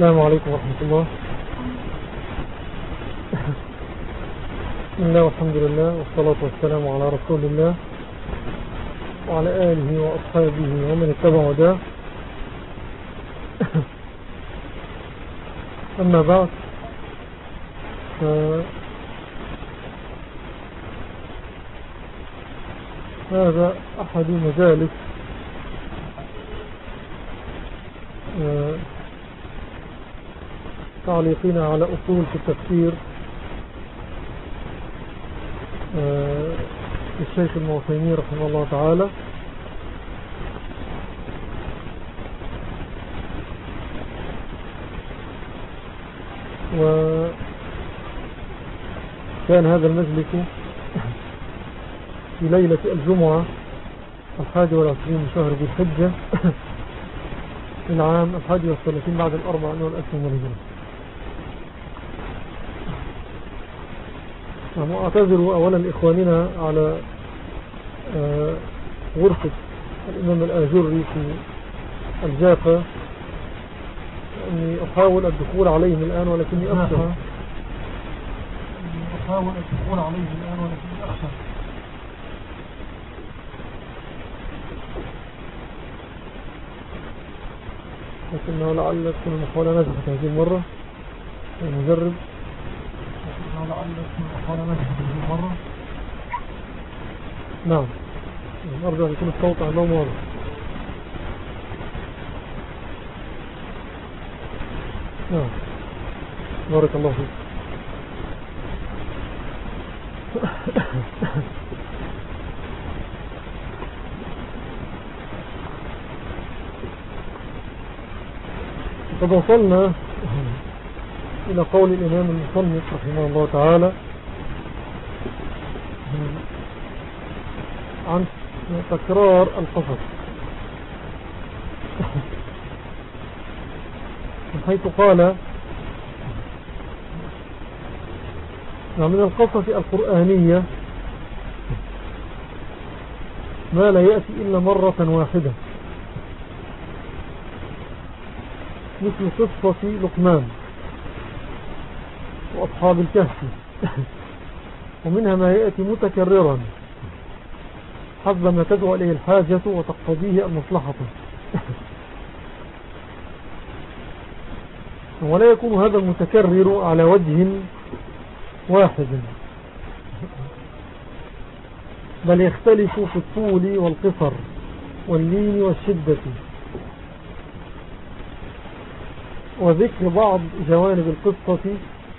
السلام عليكم ورحمة الله. بسم الله والحمد لله والصلاة والسلام على رسول الله وعلى آله وأصحابه ومن اتبع ده أما بعد هذا أحد مجالس آه، تعليقين على أصول في التفسير آه، الشيخ الموسيمي رحمه الله تعالى. وكان هذا المجلس في ليلة الجمعة الحادي والعشرين من شهر ذي الحجة العام الحادي والثلاثين بعد الأربعين والأسلم والهجرة وأعتذر أولا إخواننا على آه، غرفة الإمام الآجري في الجافة. أني أحاول الدخول عليهم الآن ولكني أخشى. أحاول الدخول عليهم الآن ولكني أخشى. لكنه لعل تكون المحاولة نجحت هذه المرة. المجرب لكنه لعل تكون المحاولة نجحت هذه المرة نعم. أرجو أن يكون الصوت عندهم واضح نعم. بارك الله فيك. قد وصلنا إلى قول الإمام المصنف رحمه الله تعالى عن تكرار القصص. من حيث قال من القصص القرآنية ما لا يأتي إلا مرة واحدة مثل قصة لقمان. وأصحاب الكهف. ومنها ما يأتي متكررا. حسب ما تدعو إليه الحاجة وتقتضيه المصلحة. ولا يكون هذا المتكرر على وجه واحد. بل يختلف في الطول والقصر واللين والشدة. وذكر بعض جوانب القصة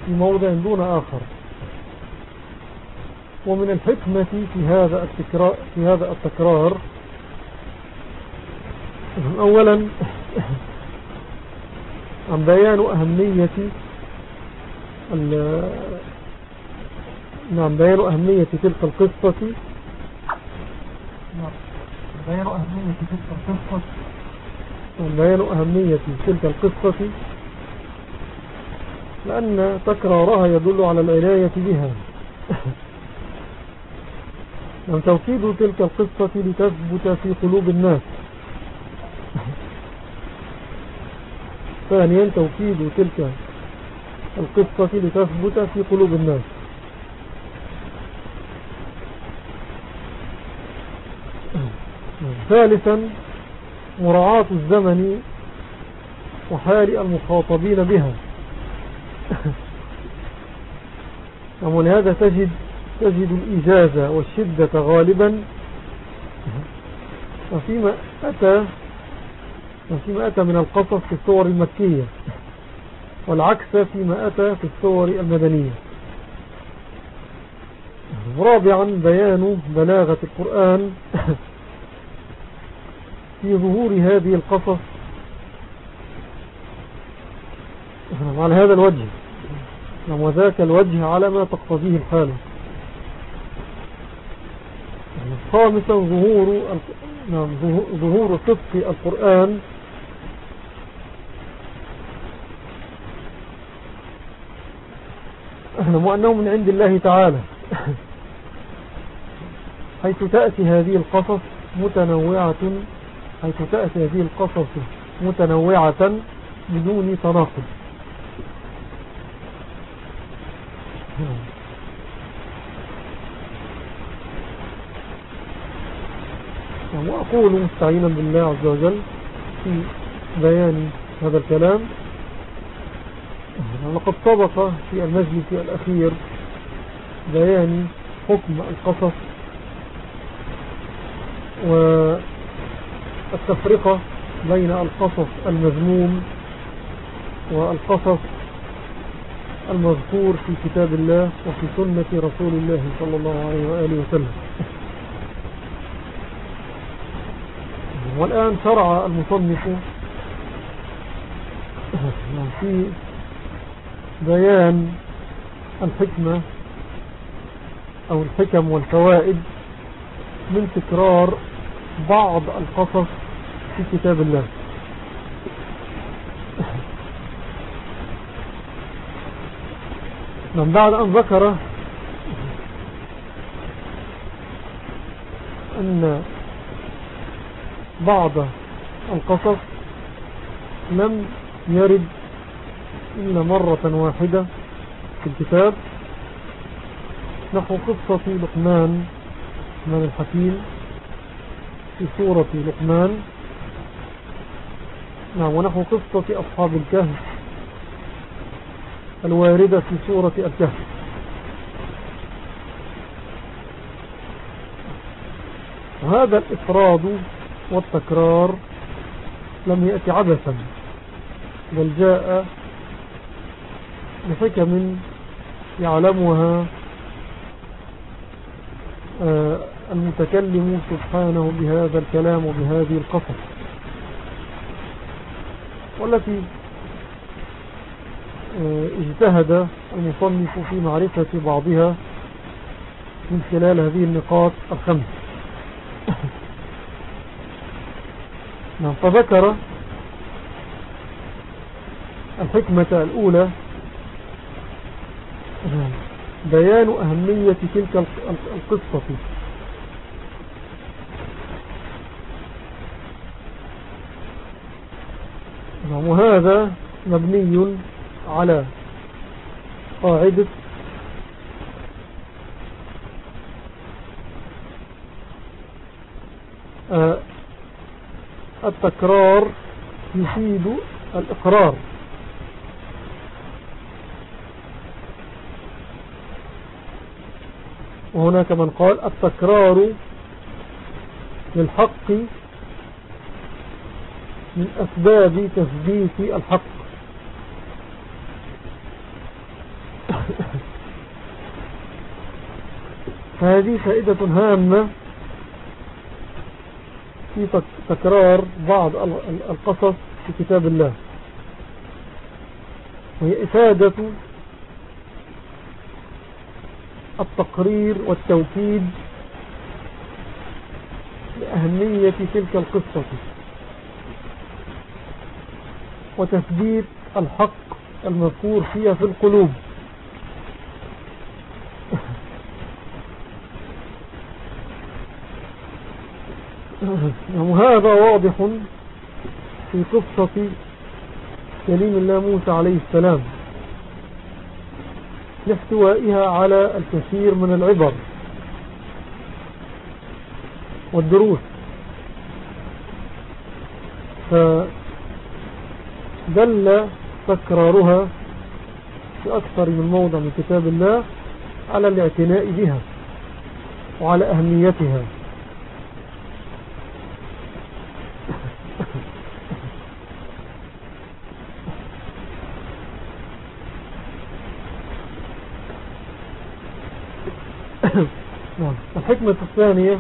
في موضع دون آخر. ومن الحكمة في هذا التكرار, في هذا التكرار أولا عن بيان أهمية نعم بيان أهمية تلك القصة. نعم بيان أهمية تلك القصة. بيان أهمية تلك القصة. لأن تكرارها يدل على العناية بها. نعم توكيد تلك القصة لتثبت في قلوب الناس؟ ثانيا توكيد تلك القصة لتثبت في قلوب الناس. ثالثا مراعاة الزمن وحال المخاطبين بها. ولهذا تجد تجد الإجازة والشدة غالبا. وفيما أتى وفيما أتى من القصص في الصور المكية والعكس فيما أتى في الصور المدنية. رابعا بيان بلاغة القرآن في ظهور هذه القصص. على هذا الوجه. وذاك الوجه على ما تقتضيه الحالة خامسا ظهور نعم ظهور صدق القرآن. وأنه من عند الله تعالى. حيث تأتي هذه القصص متنوعة حيث تأتي هذه القصص متنوعة بدون تناقض. وأقول مستعينا بالله عز وجل في بيان هذا الكلام. لقد سبق في المجلس الأخير بيان حكم القصص والتفرقة بين القصص المذموم والقصص المذكور في كتاب الله وفي سنة رسول الله صلى الله عليه وآله وسلم. والآن شرع المصنف في بيان الحكمة أو الحكم والفوائد من تكرار بعض القصص في كتاب الله. من بعد أن ذكر أن بعض القصص لم يرد إلا مرة واحدة في الكتاب. نحو قصة لقمان من الحكيم في سورة لقمان. نعم ونحو قصة أصحاب الكهف. الواردة في سورة الكهف. هذا الإفراد والتكرار لم يأتي عبثا بل جاء بحكم يعلمها آه، المتكلم سبحانه بهذا الكلام وبهذه القصص. والتي اجتهد المصنف في معرفة بعضها من خلال هذه النقاط الخمس. نعم فذكر الحكمة الأولى بيان أهمية تلك القصة. نعم وهذا مبني على قاعدة آه، التكرار يفيد الإقرار. وهناك من قال التكرار للحق من أسباب تثبيت الحق. هذه فائدة هامة في تكرار بعض القصص في كتاب الله. وهي إفادة التقرير والتوكيد لأهمية تلك القصة وتثبيت الحق المذكور فيها في القلوب. وهذا واضح في قصة كليم الله موسى عليه السلام لاحتوائها على الكثير من العبر والدروس. فدل تكرارها في أكثر من موضع من كتاب الله على الاعتناء بها وعلى أهميتها. نعم. الحكمة الثانية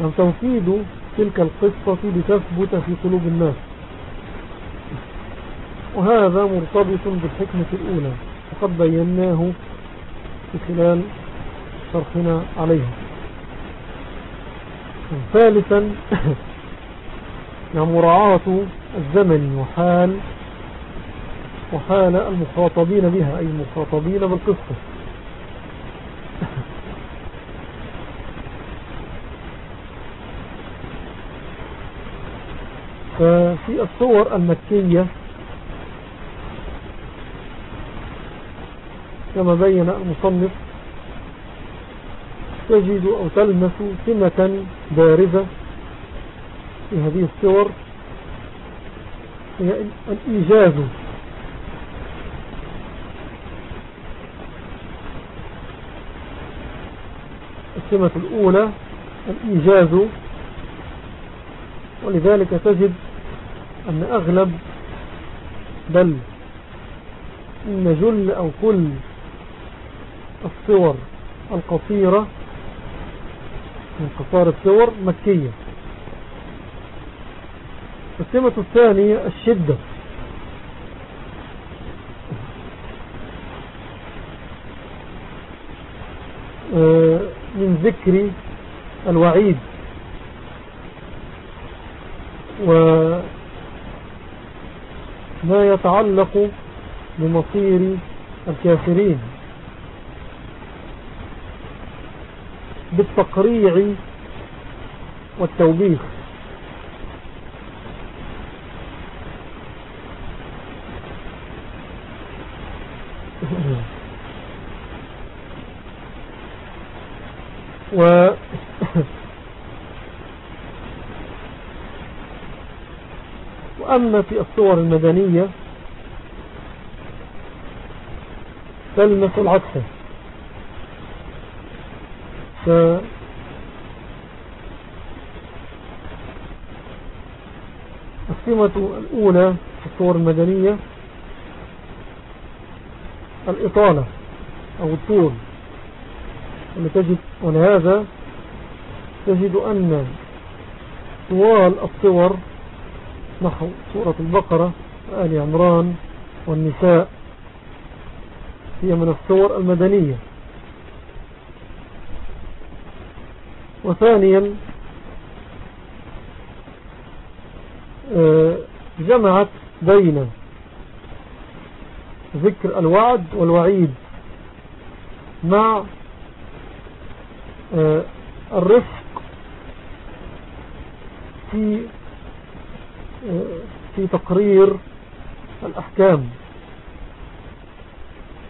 أن توكيد تلك القصة لتثبت في قلوب الناس وهذا مرتبط بالحكمة الأولى وقد بيناه في خلال شرحنا عليها ثالثا مراعاة الزمن وحال وحال المخاطبين بها أي المخاطبين بالقصة ففي الصور المكية كما بين المصنف تجد أو تلمس سمة بارزة في هذه الصور هي الإيجاز. السمة الأولى الإيجاز. ولذلك تجد أن أغلب بل إن جل أو كل الصور القصيرة من قصار الصور مكية. السمة الثانية الشدة. آه، من ذكر الوعيد. وما يتعلق بمصير الكافرين. بالتقريع والتوبيخ و وأما في الصور المدنية تلمس العكس ف السمة الأولى في الصور المدنية الإطالة أو الطول. تجد ولهذا تجد أن طوال الصور نحو سورة البقرة وآل عمران والنساء. هي من الصور المدنية. وثانيا آه، جمعت بين ذكر الوعد والوعيد مع آه، الرفق في في تقرير الأحكام.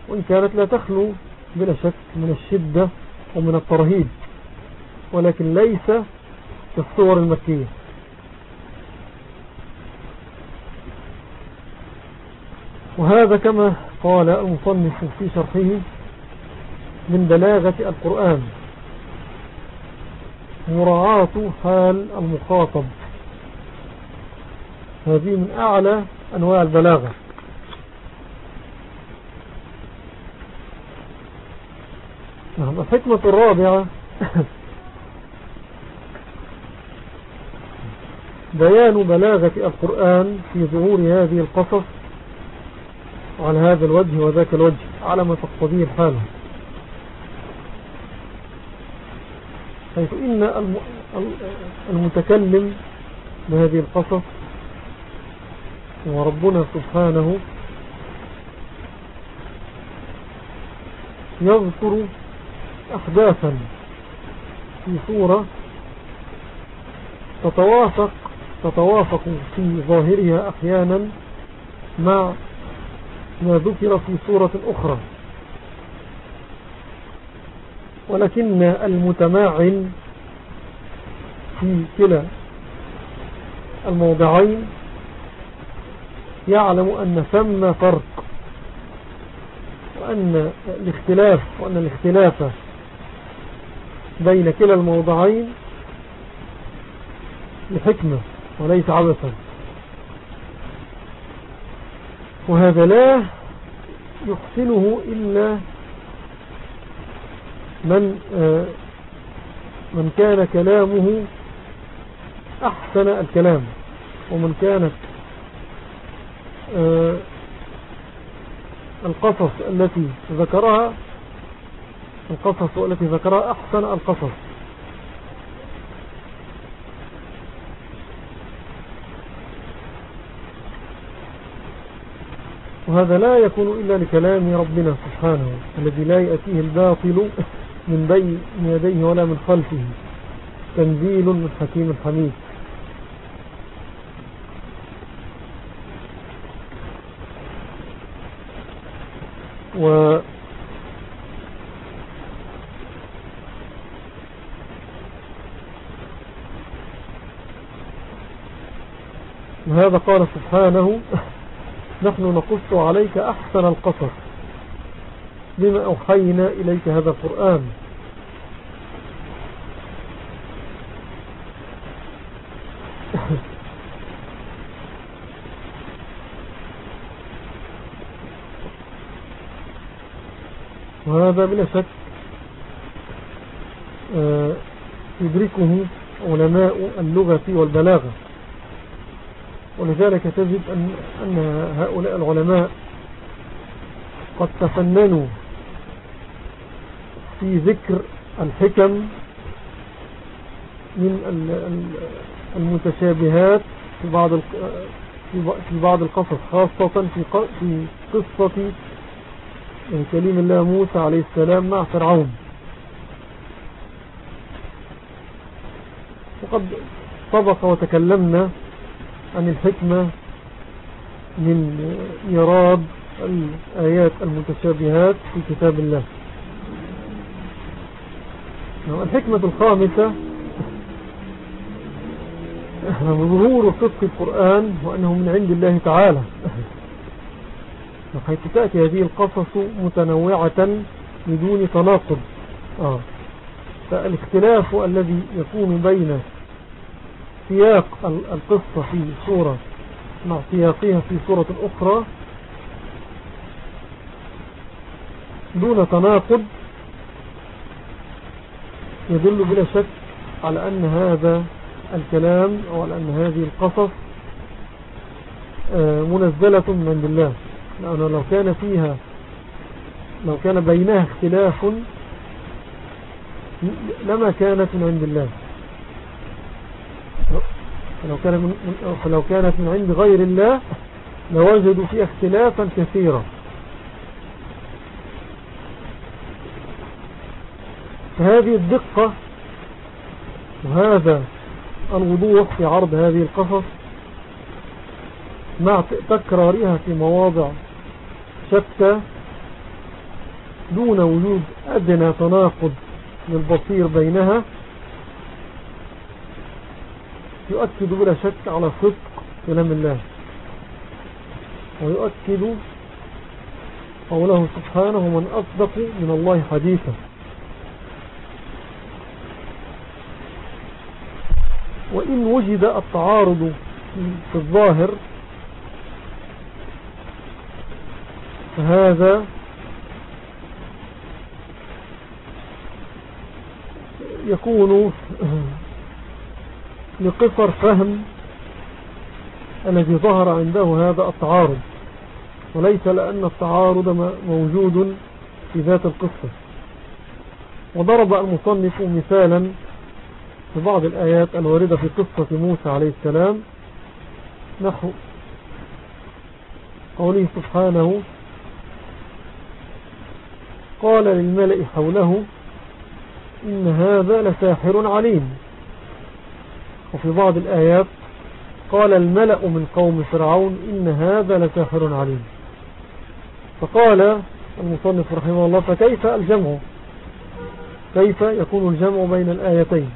وإن كانت لا تخلو بلا شك من الشدة ومن الترهيب ولكن ليس كالصور المكية. وهذا كما قال المصنف في شرحه من بلاغة القرآن مراعاة حال المخاطب. هذه من أعلى أنواع البلاغة. نعم الحكمة الرابعة بيان بلاغة القرآن في ظهور هذه القصص على هذا الوجه وذاك الوجه. على ما تقتضيه الحال حيث إن المتكلم بهذه القصص وربنا سبحانه يذكر أحداثا في صورة تتوافق تتوافق في ظاهرها أحيانا مع ما ذكر في صورة أخرى. ولكن المتماعن في كلا الموضعين يعلم أن ثم فرق وأن الاختلاف وأن الاختلاف بين كلا الموضعين لحكمة وليس عبثا. وهذا لا يحسنه إلا من من كان كلامه أحسن الكلام ومن كانت القصص التي ذكرها القصص التي ذكرها أحسن القصص. وهذا لا يكون إلا لكلام ربنا سبحانه الذي لا يأتيه الباطل من بين يديه ولا من خلفه. تنزيل من حكيم حميد. و وهذا قال سبحانه نحن نقص عليك أحسن القصص بما أوحينا إليك هذا القرآن. وهذا بلا شك آه، يدركه علماء اللغة والبلاغة. ولذلك تجد أن, أن هؤلاء العلماء قد تفننوا في ذكر الحكم من المتشابهات في بعض في بعض القصص خاصة في في قصة كليم الله موسى عليه السلام مع فرعون. وقد سبق وتكلمنا عن الحكمة من إيراد الآيات المتشابهات في كتاب الله. نعم، الحكمة الخامسة ظهور صدق القرآن وأنه من عند الله تعالى. حيث تأتي هذه القصص متنوعة بدون تناقض آه. فالاختلاف الذي يكون بين سياق القصة في سورة مع سياقها في سورة أخرى دون تناقض يدل بلا شك على أن هذا الكلام أو على أن هذه القصص آه، منزلة من الله لأنه لو كان فيها لو كان بينها اختلاف لما كانت من عند الله. فلو, كان من فلو كانت من عند غير الله لوجدوا فيها اختلافا كثيرا. فهذه الدقة وهذا الوضوح في عرض هذه القصص مع تكرارها في مواضع شتى دون وجود أدنى تناقض للبصير بينها يؤكد بلا شك على صدق كلام الله ويؤكد قوله سبحانه من أصدق من الله حديثا وإن وجد التعارض في الظاهر فهذا يكون لقصر فهم الذي ظهر عنده هذا التعارض وليس لأن التعارض موجود في ذات القصة. وضرب المصنف مثالا في بعض الآيات الواردة في قصة موسى عليه السلام نحو قوله سبحانه قال للملئ حوله إن هذا لساحر عليم. وفي بعض الآيات قال الملأ من قوم فرعون إن هذا لساحر عليم. فقال المصنف رحمه الله فكيف الجمع؟ كيف يكون الجمع بين الآيتين؟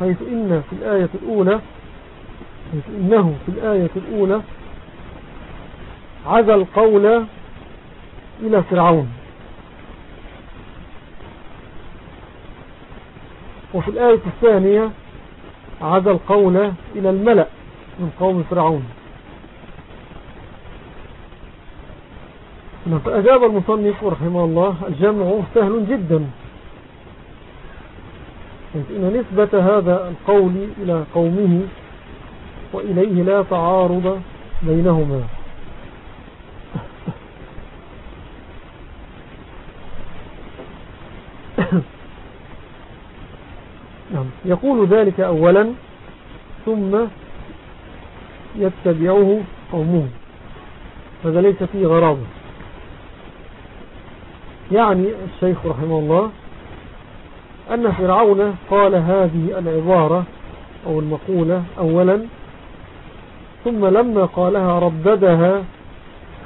حيث إن في الآية الأولى حيث إنه في الآية الأولى عزى القول إلى فرعون. وفي الآية الثانية عاد القول إلى الملأ من قوم فرعون. فأجاب المصنف رحمه الله الجمع سهل جدا. إن نسبة هذا القول إلى قومه وإليه لا تعارض بينهما نعم يقول ذلك أولا ثم يتبعه قومه هذا ليس فيه غرابة. يعني الشيخ رحمه الله أن فرعون قال هذه العبارة أو المقولة أولا ثم لما قالها رددها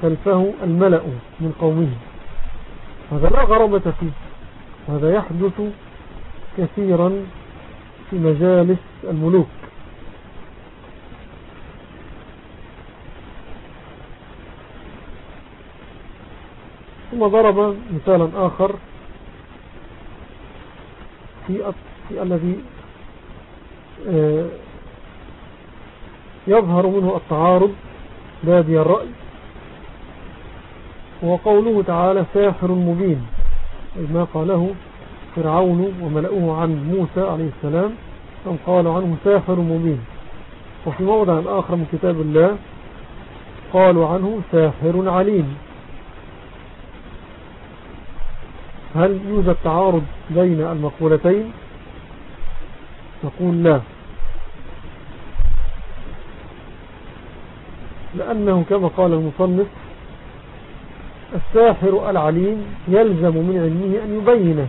خلفه الملأ من قومه. هذا لا غرابة فيه. وهذا يحدث كثيرا في مجالس الملوك. ثم ضرب مثالا آخر في, الذي آه، يظهر منه التعارض بادي الرأي. وقوله تعالى ساحر مبين ما قاله فرعون وملأوه عن موسى عليه السلام ثم قالوا عنه ساحر مبين. وفي موضع آخر من كتاب الله قالوا عنه ساحر عليم. هل يوجد تعارض بين المقولتين؟ نقول لا. لأنه كما قال المصنف الساحر العليم يلزم من علمه أن يبينه.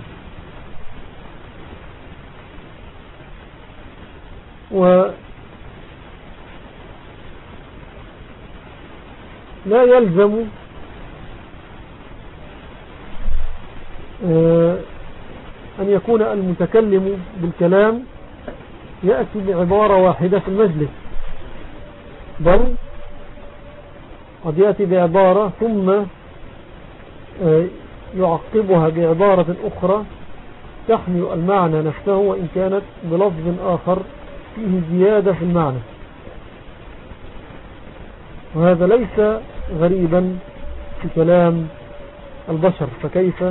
و لا يلزم آه، أن يكون المتكلم بالكلام يأتي بعبارة واحدة في المجلس. بل قد يأتي بعبارة ثم آه، يعقبها بعبارة أخرى تحمل المعنى نفسه وإن كانت بلفظ آخر فيه زيادة في المعنى. وهذا ليس غريبا في كلام البشر فكيف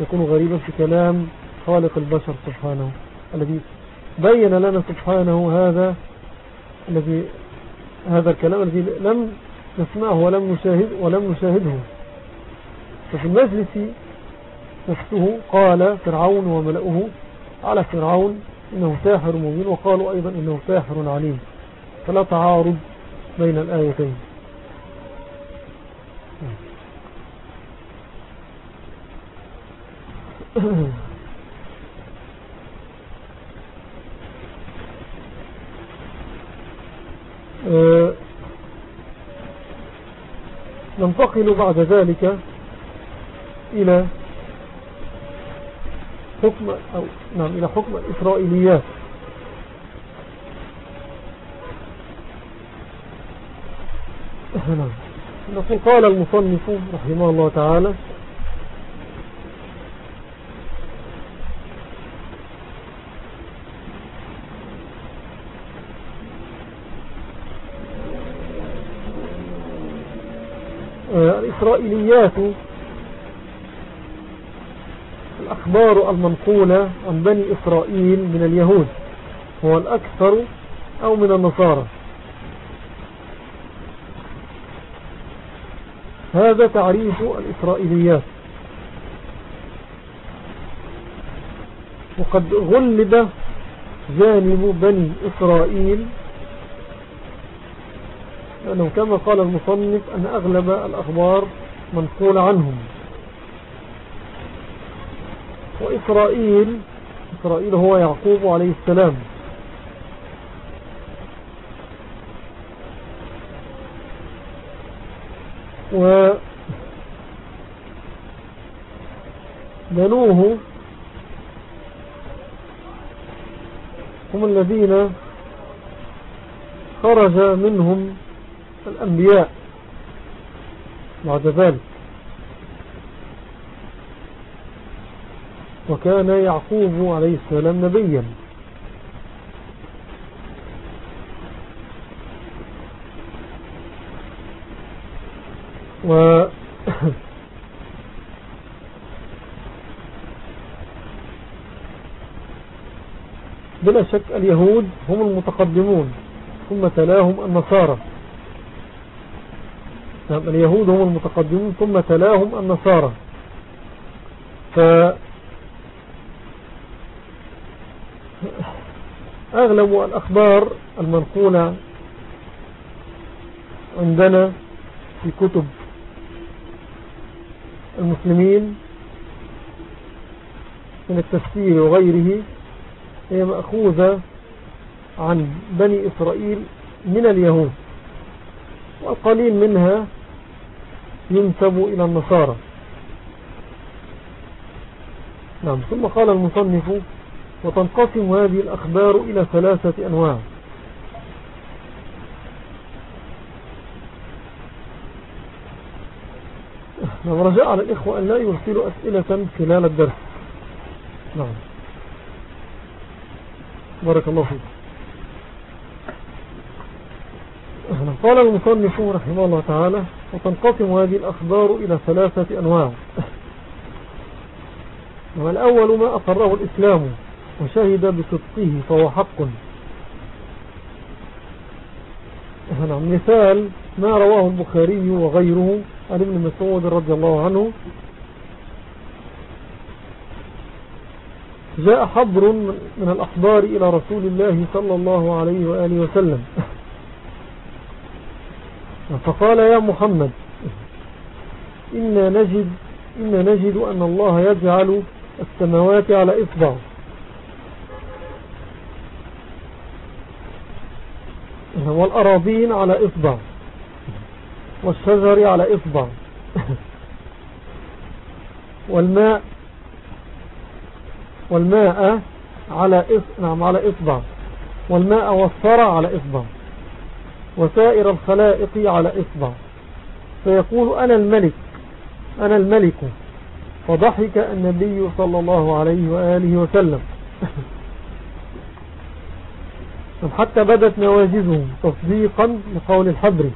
يكون غريبا في كلام خالق البشر سبحانه؟ الذي بين لنا سبحانه هذا الذي هذا الكلام الذي لم نسمعه ولم نشاهد ولم نشاهده. ففي المجلس نفسه قال فرعون وملأه على فرعون إنه ساحر مبين وقالوا أيضا إنه ساحر عليم. فلا تعارض بين الآيتين. ننتقل بعد ذلك إلى حكم أو نعم إلى حكم الإسرائيليات نعم. نقول قال المصنف رحمه الله تعالى آه، الإسرائيليات الأخبار المنقولة عن بني إسرائيل من اليهود هو الأكثر أو من النصارى. هذا تعريف الإسرائيليات. وقد غلب جانب بني إسرائيل. لأنه كما قال المصنف أن أغلب الأخبار منقول عنهم. وإسرائيل إسرائيل هو يعقوب عليه السلام. و بنوه هم الذين خرج منهم الأنبياء بعد ذلك. وكان يعقوب عليه السلام نبيا. و بلا شك اليهود هم المتقدمون ثم تلاهم النصارى. نعم اليهود هم المتقدمون ثم تلاهم النصارى. ف أغلب الأخبار المنقولة عندنا في كتب المسلمين من التفسير وغيره هي مأخوذة عن بني إسرائيل من اليهود والقليل منها ينسب إلى النصارى. نعم ثم قال المصنف وتنقسم هذه الأخبار إلى ثلاثة أنواع. نعم رجاء على الإخوة أن لا يرسلوا أسئلة خلال الدرس. نعم. بارك الله فيك. قال المصنف رحمه الله تعالى وتنقسم هذه الأخبار إلى ثلاثة أنواع. والأول ما أقره الإسلام. وشهد بصدقه فهو حق. مثال ما رواه البخاري وغيره عن ابن مسعود رضي الله عنه. جاء حبر من الأخبار إلى رسول الله صلى الله عليه وآله وسلم. فقال يا محمد إنا نجد, إنا نجد أن الله يجعل السماوات على والأراضين على إصبع والشجر على إصبع والماء والماء على نعم على إصبع والماء والثرى على إصبع وسائر الخلائق على إصبع. فيقول أنا الملك أنا الملك فضحك النبي صلى الله عليه وآله وسلم. حتى بدت نواجزهم تصديقا لقول الحبر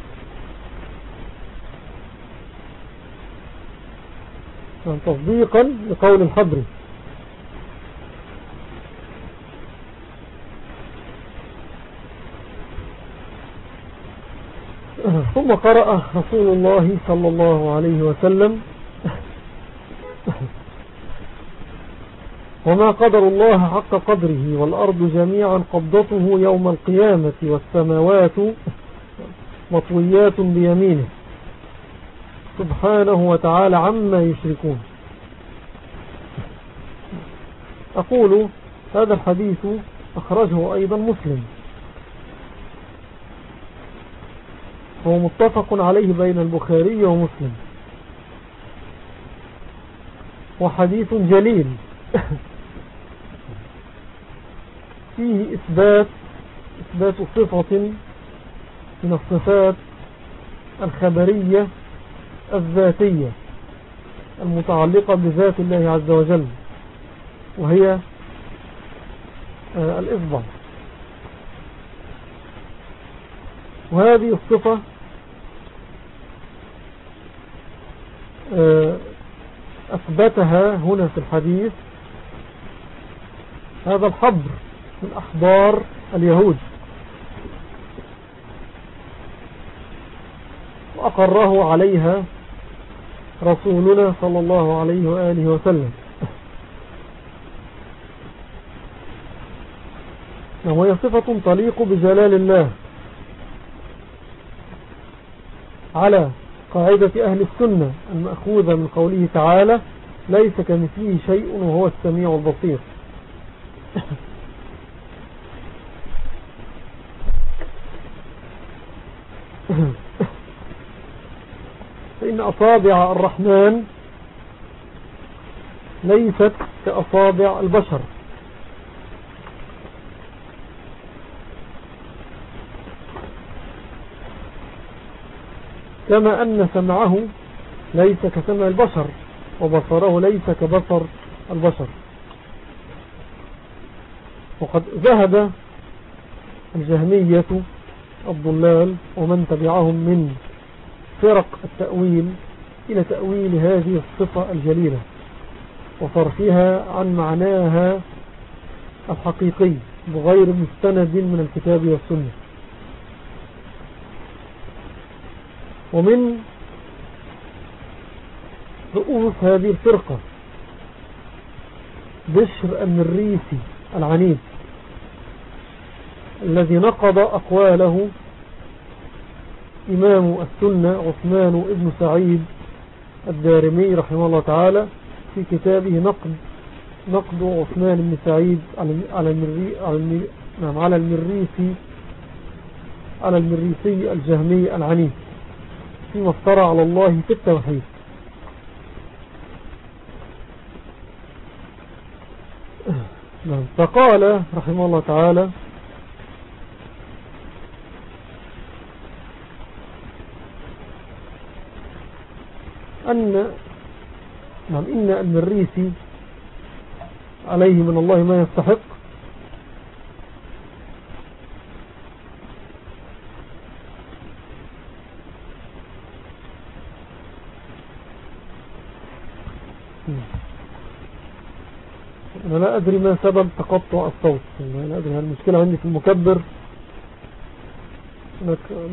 تصديقا لقول الحبر ثم قرأ رسول الله صلى الله عليه وسلم وما قدر الله حق قدره والأرض جميعا قبضته يوم القيامة والسماوات مطويات بيمينه. سبحانه وتعالى عما يشركون. أقول هذا الحديث أخرجه أيضا مسلم. هو متفق عليه بين البخاري ومسلم. وحديث جليل. فيه إثبات إثبات صفة من الصفات الخبرية الذاتية المتعلقة بذات الله عز وجل وهي آه، الإصبع وهذه الصفة آه، أثبتها هنا في الحديث هذا الحبر. من أحبار اليهود. وأقره عليها رسولنا صلى الله عليه وآله وسلم. وهي صفة تليق بجلال الله. على قاعدة أهل السنة المأخوذة من قوله تعالى ليس كمثله شيء وهو السميع البصير. أصابع الرحمن ليست كأصابع البشر. كما أن سمعه ليس كسمع البشر وبصره ليس كبصر البشر. وقد ذهب الجهمية الضلال ومن تبعهم من فرق التأويل إلى تأويل هذه الصفة الجليلة وصرفها عن معناها الحقيقي بغير مستند من الكتاب والسنة. ومن رؤوس هذه الفرقة بشر الريسي العنيد الذي نقض أقواله إمام السنة عثمان ابن سعيد الدارمي رحمه الله تعالى في كتابه نقد نقد عثمان بن سعيد على المري على نعم على المريسي على المريسي الجهمي العنيف فيما افترى على الله في التوحيد نعم. فقال رحمه الله تعالى أن نعم إن المريسي عليه من الله ما يستحق. أنا لا أدري ما سبب تقطع الصوت. أنا لا أدري المشكلة عندي في المكبر؟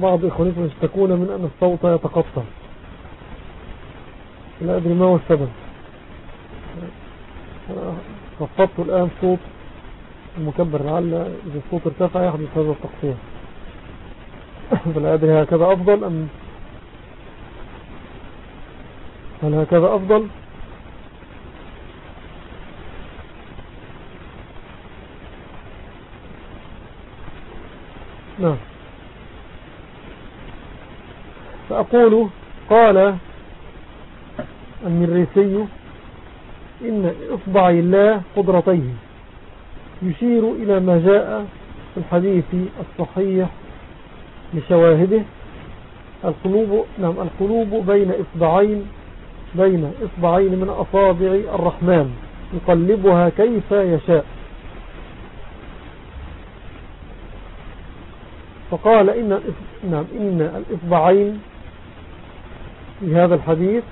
بعض إخوانيكم يشتكون من أن الصوت يتقطع. لا أدري ما هو السبب. خفضت الآن صوت المكبر لعل إذا الصوت ارتفع يحدث هذا التقطيع فلا أدري هكذا أفضل أم هل هكذا أفضل؟ نعم. فأقول قال النريسي إن إصبع الله قدرتيه. يشير إلى ما جاء في الحديث الصحيح لشواهده. القلوب نعم القلوب بين إصبعين بين إصبعين من أصابع الرحمن. يقلبها كيف يشاء. فقال إن, نعم إن الإصبعين في هذا الحديث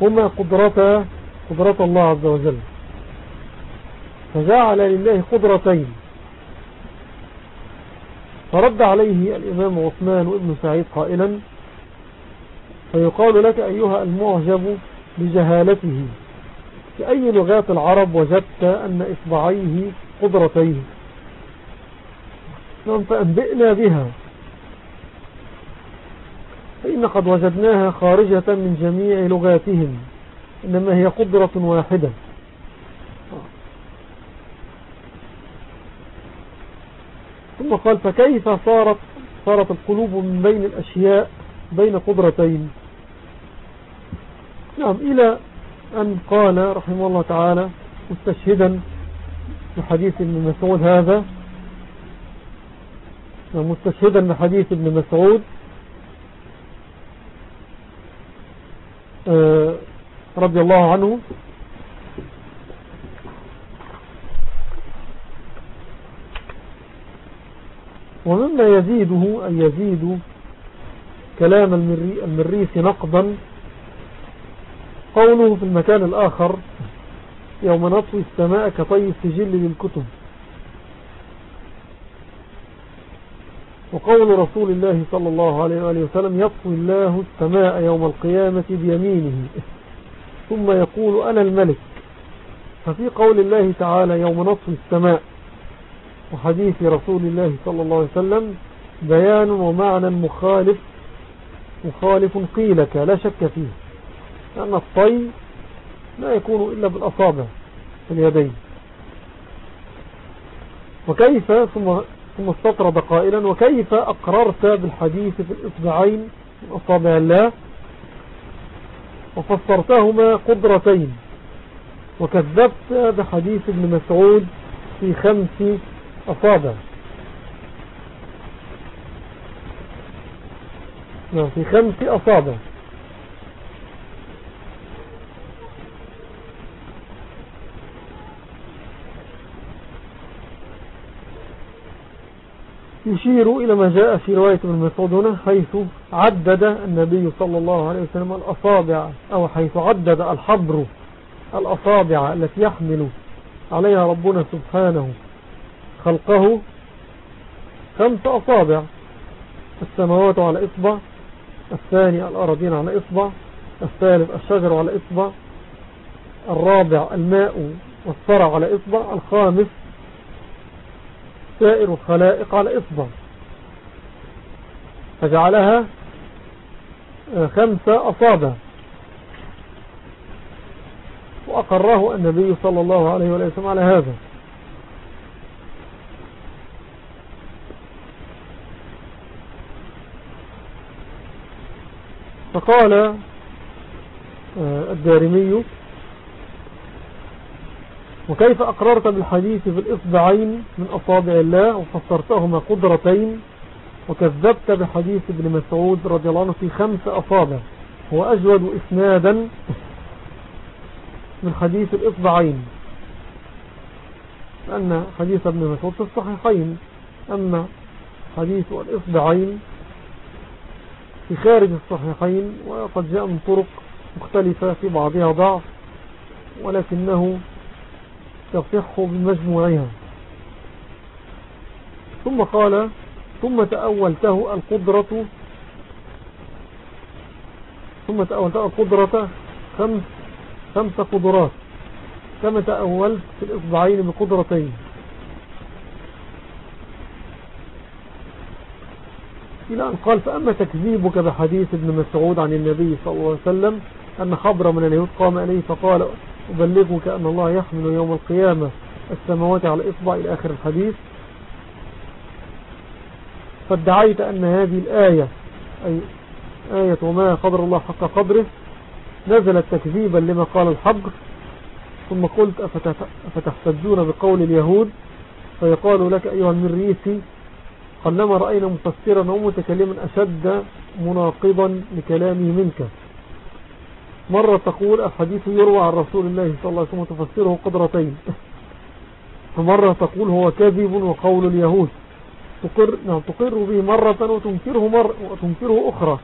هما قدرتا قدرة الله عز وجل. فجعل لله قدرتين. فرد عليه الإمام عثمان وابن سعيد قائلا فيقال لك أيها المعجب بجهالته في أي لغات العرب وجدت أن إصبعيه قدرتين؟ نعم فأنبئنا بها. فإن قد وجدناها خارجة من جميع لغاتهم إنما هي قدرة واحدة. ثم قال فكيف صارت صارت القلوب من بين الأشياء بين قدرتين؟ نعم إلى أن قال رحمه الله تعالى مستشهدا في حديث ابن مسعود هذا نعم، مستشهدا بحديث ابن مسعود رضي الله عنه. ومما يزيده أن يزيد كلام المريس نقضا. قوله في المكان الآخر يوم نطوي السماء كطي السجل للكتب. وقول رسول الله صلى الله عليه وآله وسلم يطوي الله السماء يوم القيامة بيمينه. ثم يقول أنا الملك. ففي قول الله تعالى يوم نطوي السماء وحديث رسول الله صلى الله عليه وسلم بيان ومعنى مخالف مخالف قيلك لا شك فيه. لأن الطي لا يكون إلا بالأصابع في اليدين. وكيف؟ ثم ثم استطرد قائلا وكيف أقررت بالحديث في الإصبعين من أصابع الله؟ وفسرتهما قدرتين وكذبت بحديث ابن مسعود في خمس أصابع. نعم، في خمس أصابع. يشير إلى ما جاء في رواية ابن مسعود هنا حيث عدد النبي صلى الله عليه وسلم الأصابع أو حيث عدد الحبر الأصابع التي يحمل عليها ربنا سبحانه خلقه خمس أصابع السماوات على إصبع الثاني الأراضين على إصبع الثالث الشجر على إصبع الرابع الماء والصرع على إصبع الخامس سائر الخلائق على إصبع فجعلها آه، خمسة أصابع. وأقره النبي صلى الله عليه وسلم على هذا. فقال آه، الدارمي وكيف أقررت بالحديث في الإصبعين من أصابع الله وفسرتهما قدرتين وكذبت بحديث ابن مسعود رضي الله عنه في خمس أصابع هو أجود إسنادا من حديث الإصبعين لأن حديث ابن مسعود في الصحيحين أما حديث الإصبعين في خارج الصحيحين وقد جاء من طرق مختلفة في بعضها ضعف ولكنه يصح بمجموعها ثم قال ثم تأولته القدرة ثم تأولته القدرة خمس, خمس قدرات كما تأولت في الإصبعين بقدرتين. إلى أن قال فأما تكذيبك بحديث ابن مسعود عن النبي صلى الله عليه وسلم أن حبر من اليهود قام إليه فقال أبلغك أن الله يحمل يوم القيامة السماوات على إصبع إلى آخر الحديث. فادعيت أن هذه الآية أي آية وما قدر الله حق قدره نزلت تكذيبا لما قال الحبر ثم قلت أفتحتجون بقول اليهود؟ فيقال لك أيها المريسي قلما رأينا مفسرا ومتكلما أشد مناقضا لكلامه منك. مرة تقول الحديث يروى عن رسول الله صلى الله عليه وسلم تفسره قدرتين. فمرة تقول هو كذب وقول اليهود. تقر, نعم تقر به مرة وتنكره, مرة وتنكره أخرى.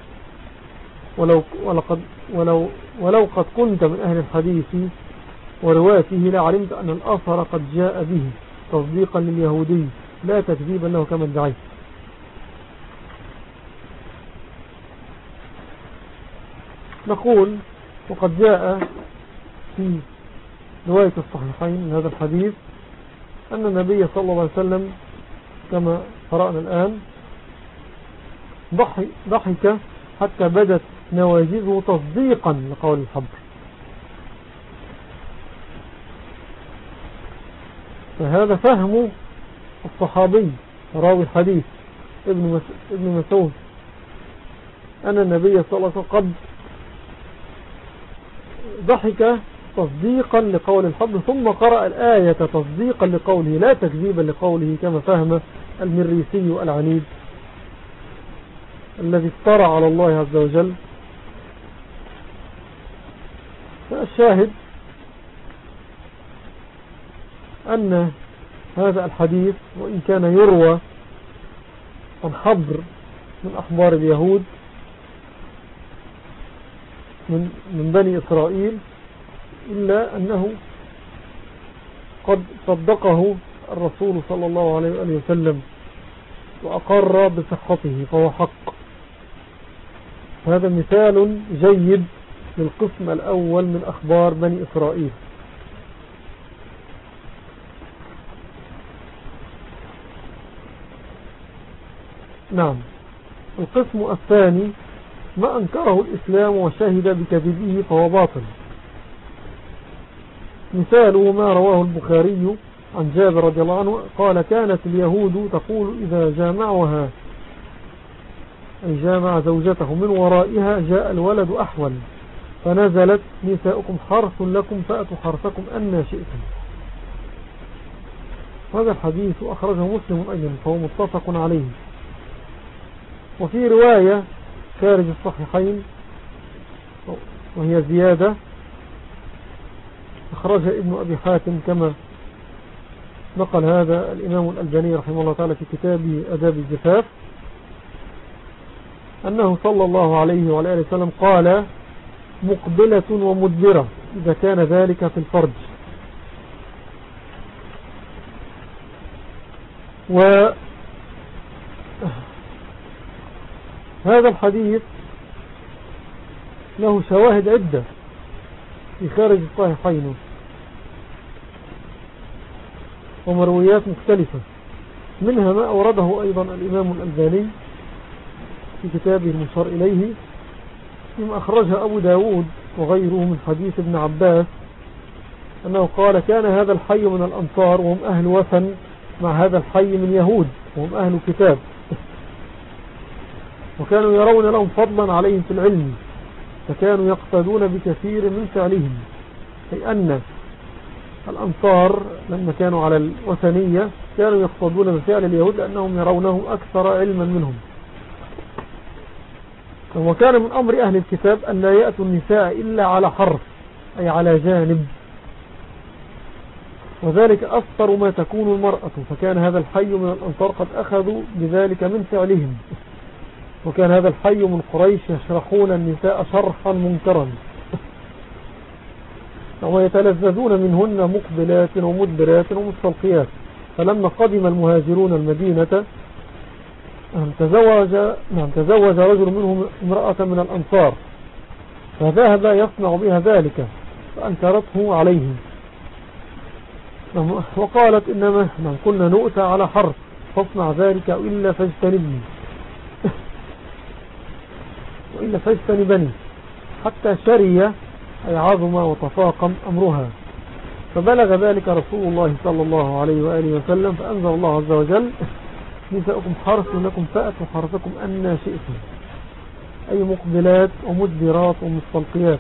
ولو, ولقد ولو, ولو قد كنت من أهل الحديث ورواته لعلمت أن الأثر قد جاء به. تصديقا لليهودي. لا تكذيبا له كما ادعيت نقول وقد جاء في رواية الصحيحين من هذا الحديث أن النبي صلى الله عليه وسلم كما قرأنا الآن ضحك حتى بدت نواجذه تصديقا لقول الحبر. فهذا فهم الصحابي راوي الحديث ابن مسعود أن النبي صلى الله عليه وسلم قد ضحك تصديقا لقول الحب ثم قرأ الآية تصديقا لقوله لا تكذيبا لقوله كما فهم المريسي العنيد الذي افترى على الله عز وجل. فالشاهد أن هذا الحديث وإن كان يروى عن حبر من أخبار اليهود من, من بني إسرائيل إلا أنه قد صدقه الرسول صلى الله عليه وسلم وأقر بصحته فهو حق. هذا مثال جيد للقسم الأول من أخبار بني إسرائيل. نعم. القسم الثاني ما أنكره الإسلام وشهد بكذبه فهو باطل. مثاله ما رواه البخاري عن جابر رضي الله عنه قال كانت اليهود تقول إذا جامعها أي جامع زوجته من ورائها جاء الولد أحول فنزلت نساؤكم حرث لكم فأتوا حرثكم أن شئتم. هذا الحديث أخرجه مسلم أيضا فهو متفق عليه. وفي رواية خارج الصحيحين وهي زيادة. أخرجها ابن أبي حاتم كما نقل هذا الإمام الألباني رحمه الله تعالى في كتابه أداب الزفاف أنه صلى الله عليه وعلى آله وسلم قال مقبلة ومدبرة إذا كان ذلك في الفرج. و هذا الحديث له شواهد عدة في خارج الصحيحين ومرويات مختلفة. منها ما أورده أيضا الإمام الألباني في كتابه المشار إليه مما أخرجها أبو داود وغيره من حديث ابن عباس أنه قال كان هذا الحي من الأنصار وهم أهل وثن مع هذا الحي من يهود وهم أهل كتاب. وكانوا يرون لهم فضلا عليهم في العلم فكانوا يقتدون بكثير من فعلهم. أي أن الأنصار لما كانوا على الوثنية كانوا يقتدون بفعل اليهود لأنهم يرونه أكثر علما منهم. وكان من أمر أهل الكتاب أن لا يأتوا النساء إلا على حرف أي على جانب. وذلك أفطر ما تكون المرأة فكان هذا الحي من الأنصار قد أخذوا بذلك من فعلهم. وكان هذا الحي من قريش يشرحون النساء شرحا منكرا. ويتلذذون منهن مقبلات ومدبرات ومستلقيات. فلما قدم المهاجرون المدينة تزوج, نعم تزوج رجل منهم امرأة من الأنصار. فذهب يصنع بها ذلك فأنكرته عليهم. وقالت إنما نعم كنا نؤتى على حرف فاصنع ذلك إلا فاجتنبني. وإلا فاجتنبني حتى شري أي عظم وتفاقم أمرها. فبلغ ذلك رسول الله صلى الله عليه وآله وسلم فأنزل الله عز وجل نساءكم حرث لكم فأتوا حرثكم أن شئتم. أي مقبلات ومدبرات ومستلقيات.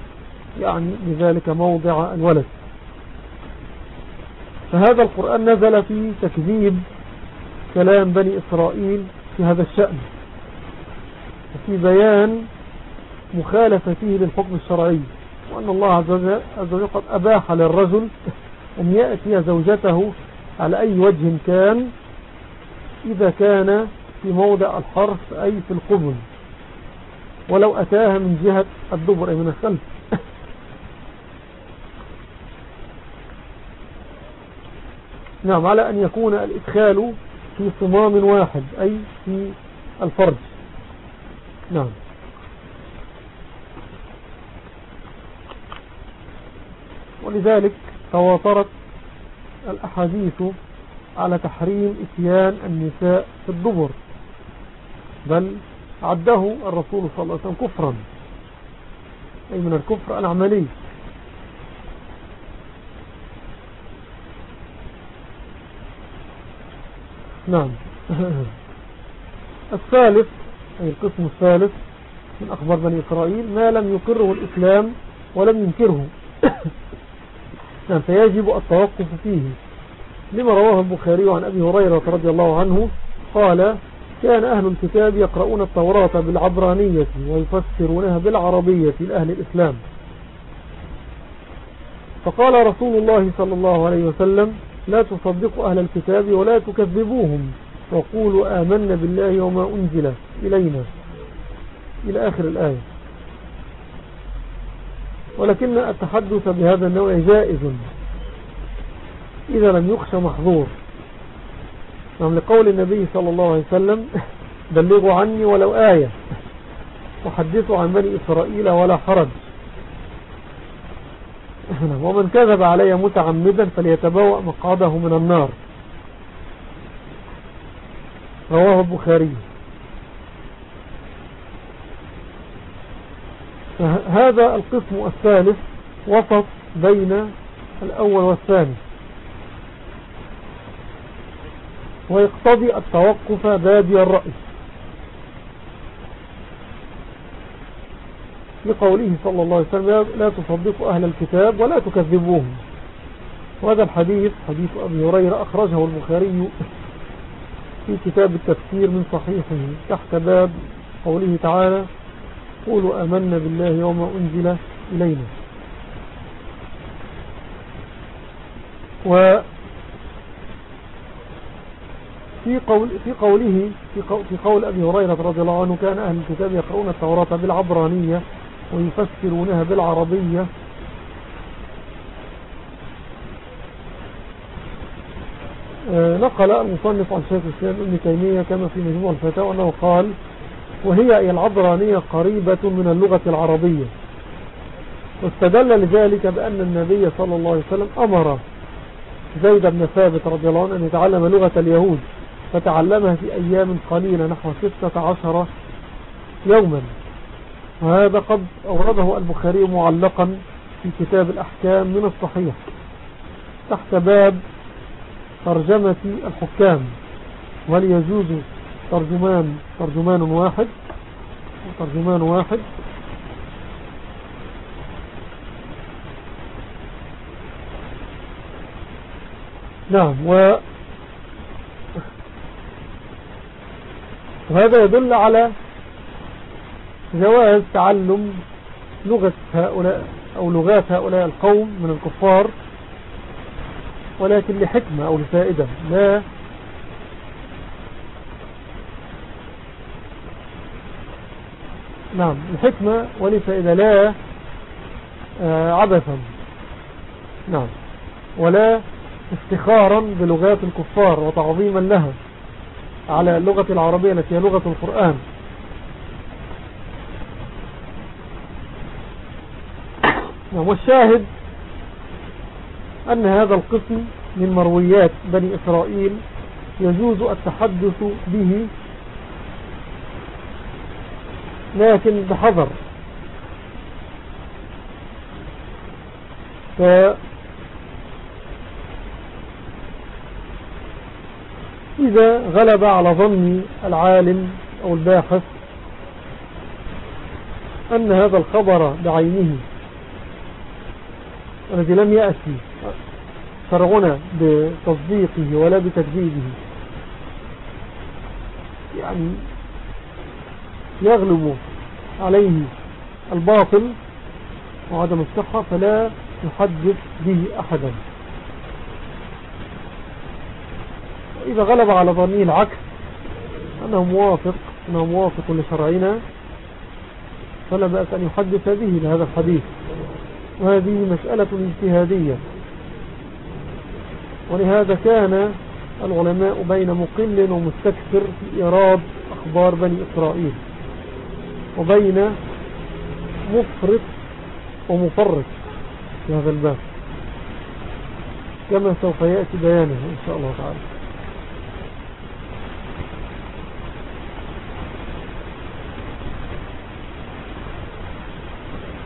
يعني بذلك موضع الولد. فهذا القرآن نزل في تكذيب كلام بني إسرائيل في هذا الشأن. وفي بيان مخالفته للحكم الشرعي وأن الله عز وجل قد أباح للرجل أن يأتي زوجته على أي وجه كان إذا كان في موضع الحرف أي في القبل. ولو أتاها من جهة الدبر أي من الخلف. نعم على أن يكون الإدخال في صمام واحد أي في الفرج. نعم. ولذلك تواترت الأحاديث على تحريم إتيان النساء في الدبر. بل عده الرسول صلى الله عليه وسلم كفرا. أي من الكفر العملي. نعم. الثالث أي القسم الثالث من أخبار بني إسرائيل ما لم يقره الإسلام ولم ينكره. فيجب التوقف فيه. لما رواه البخاري عن أبي هريرة رضي الله عنه قال كان أهل الكتاب يقرؤون التوراة بالعبرانية ويفسرونها بالعربية لأهل الإسلام. فقال رسول الله صلى الله عليه وسلم لا تصدقوا أهل الكتاب ولا تكذبوهم وقولوا آمنا بالله وما أنزل إلينا. إلى آخر الآية. ولكن التحدث بهذا النوع جائز. إذا لم يخشى محظور. نعم لقول النبي صلى الله عليه وسلم بلغوا عني ولو آية. وحدثوا عن بني إسرائيل ولا حرج. نعم، ومن كذب علي متعمدا فليتبوأ مقعده من النار. رواه البخاري. هذا القسم الثالث وسط بين الأول والثاني. ويقتضي التوقف بادي الرأي. لقوله صلى الله عليه وسلم لا تصدقوا أهل الكتاب ولا تكذبوهم. وهذا الحديث حديث أبي هريرة أخرجه البخاري في كتاب التفسير من صحيحه تحت باب قوله تعالى قولوا أمنا بالله وما أنزل إلينا. و في قول في قوله في قول, في قول أبي هريرة رضي الله عنه كان أهل الكتاب يقرؤون التوراة بالعبرانية ويفسرونها بالعربية. آه، نقل المصنف عن شيخ الإسلام ابن تيمية كما في مجموع الفتاوى أنه قال وهي العبرانية قريبة من اللغة العربية. واستدل لذلك بأن النبي صلى الله عليه وسلم أمر زيد بن ثابت رضي الله عنه أن يتعلم لغة اليهود فتعلمها في أيام قليلة نحو ستة عشر يوما. وهذا قد أورده البخاري معلقا في كتاب الأحكام من الصحيح تحت باب ترجمة الحكام وليجوز ترجمان ترجمان واحد ترجمان واحد. نعم و وهذا يدل على جواز تعلم لغة هؤلاء أو لغات هؤلاء القوم من الكفار ولكن لحكمة أو لفائدة لا نعم لحكمة ولفائدة لا آه، عبثا. نعم. ولا افتخارا بلغات الكفار وتعظيما لها على اللغة العربية التي هي لغة القرآن. نعم والشاهد أن هذا القسم من مرويات بني إسرائيل يجوز التحدث به لكن بحذر. إذا غلب على ظن العالم أو الباحث أن هذا الخبر بعينه الذي لم يأتي شرعنا بتصديقه ولا بتكذيبه يعني يغلب عليه الباطل وعدم الصحة فلا يحدث به أحدا. إذا غلب على ظنه العكس أنه موافق أنه موافق لشرعنا فلا بأس أن يحدث به لهذا الحديث. وهذه مسألة اجتهادية. ولهذا كان العلماء بين مقل ومستكثر في إيراد أخبار بني إسرائيل. وبين مفرط ومفرط في هذا الباب. كما سوف يأتي بيانه إن شاء الله تعالى.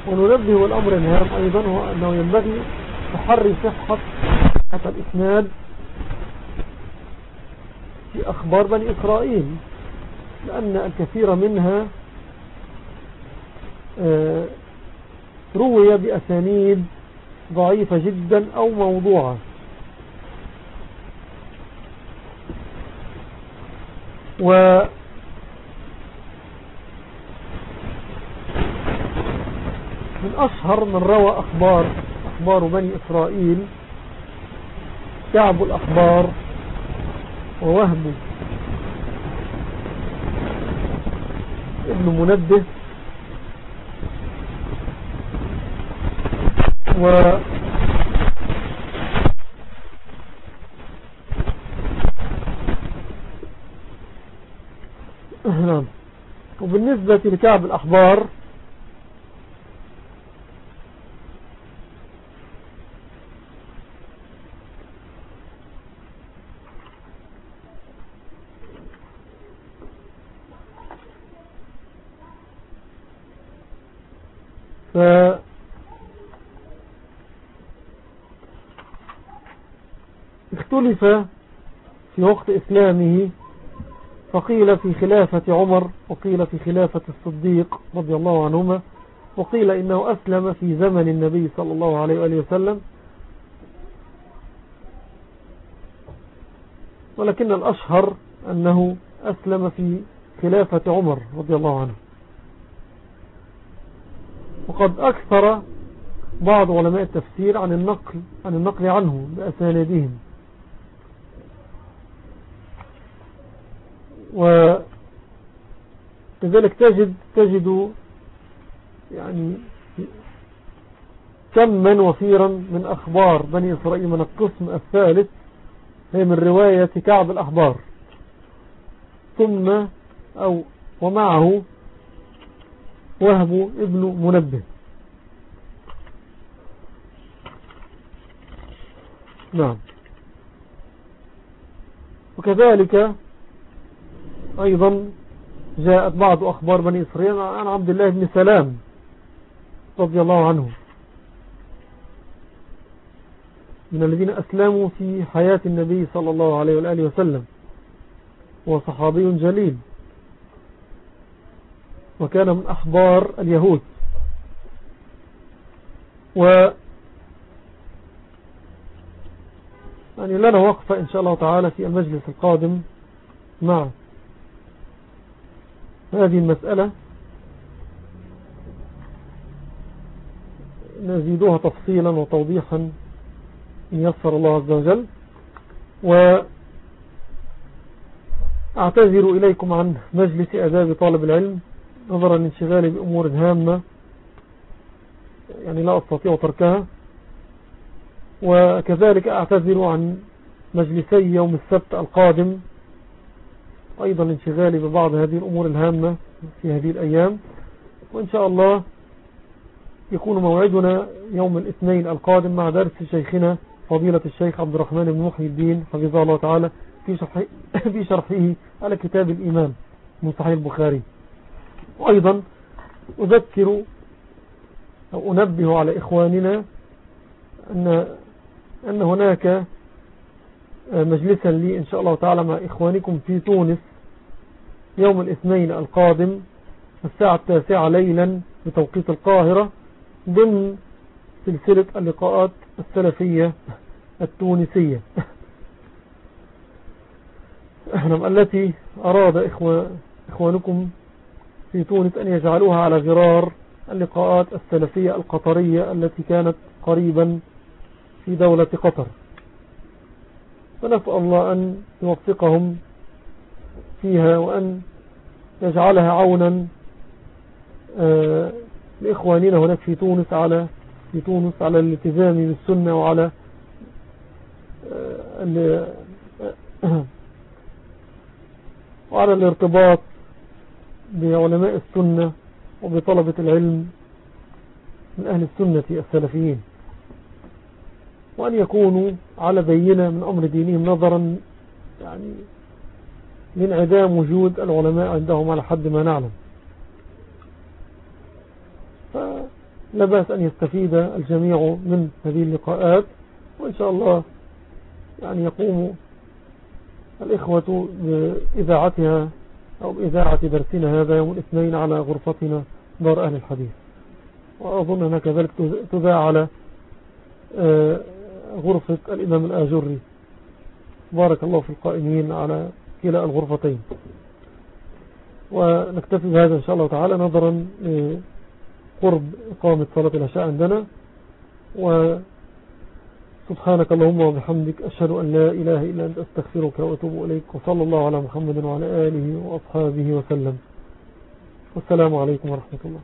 وننبه الأمر الهام أيضا هو أنه ينبغي تحري صحة الإسناد في أخبار بني إسرائيل لأن الكثير منها روي بأسانيد ضعيفة جدا أو موضوعة. و من أشهر من روى أخبار أخبار بني إسرائيل كعب الأخبار ووهب ابن منبه و نعم. وبالنسبة لكعب الأحبار ف اختلف في وقت إسلامه فقيل في خلافة عمر وقيل في خلافة الصديق رضي الله عنهما وقيل إنه أسلم في زمن النبي صلى الله عليه وآله وسلم. ولكن الأشهر أنه أسلم في خلافة عمر رضي الله عنه. وقد أكثر بعض علماء التفسير عن النقل عن النقل عنه بأساندهم وكذلك تجد تجد يعني كما وفيرا من أخبار بني إسرائيل من القسم الثالث هي من رواية كعب الأخبار. ثم أو ومعه وهب ابن منبه. نعم. وكذلك أيضا جاءت بعض أخبار بني إسرائيل عن عبد الله بن سلام رضي الله عنه. من الذين أسلموا في حياة النبي صلى الله عليه وآله وسلم. هو صحابي جليل. وكان من أحبار اليهود. و يعني لنا وقفة إن شاء الله تعالى في المجلس القادم. مع هذه المسألة نزيدها تفصيلا وتوضيحا إن يسر الله عز وجل. وأعتذر إليكم عن مجلس أداب طالب العلم نظرا لانشغالي بأمور هامة يعني لا أستطيع تركها. وكذلك أعتذر عن مجلسي يوم السبت القادم أيضا انشغالي ببعض هذه الأمور الهامة في هذه الأيام. وإن شاء الله يكون موعدنا يوم الاثنين القادم مع درس شيخنا فضيلة الشيخ عبد الرحمن بن محي الدين حفظه الله تعالى في شرحه, في شرحه على كتاب الإيمان من صحيح البخاري. وأيضا أذكر أو أنبه على إخواننا أن, أن هناك مجلسا لي إن شاء الله تعالى مع إخوانكم في تونس. يوم الاثنين القادم الساعة التاسعة ليلا بتوقيت القاهرة ضمن سلسلة اللقاءات السلفية التونسية. التي أراد إخوانكم في تونس أن يجعلوها على غرار اللقاءات السلفية القطرية التي كانت قريبا في دولة قطر. فنسأل الله أن يوفقهم فيها وأن يجعلها عونا آه، لإخواننا هناك في تونس على في تونس على الالتزام بالسنة وعلى آه، وعلى الارتباط بعلماء السنة وبطلبة العلم من أهل السنة السلفيين. وأن يكونوا على بينة من أمر دينهم نظرا يعني لانعدام وجود العلماء عندهم على حد ما نعلم. فلا بأس أن يستفيد الجميع من هذه اللقاءات وإن شاء الله يعني يقوم الإخوة بإذاعتها أو بإذاعة درسنا هذا يوم الاثنين على غرفتنا دار أهل الحديث. وأظن أنها كذلك تذاع على آه، غرفة الإمام الآجري. بارك الله في القائمين على كلا الغرفتين. ونكتفي بهذا إن شاء الله تعالى نظرا لقرب إقامة صلاة العشاء عندنا. وسبحانك اللهم وبحمدك أشهد أن لا إله إلا أنت أستغفرك وأتوب إليك وصلى الله على محمد وعلى آله وأصحابه وسلم. والسلام عليكم ورحمة الله.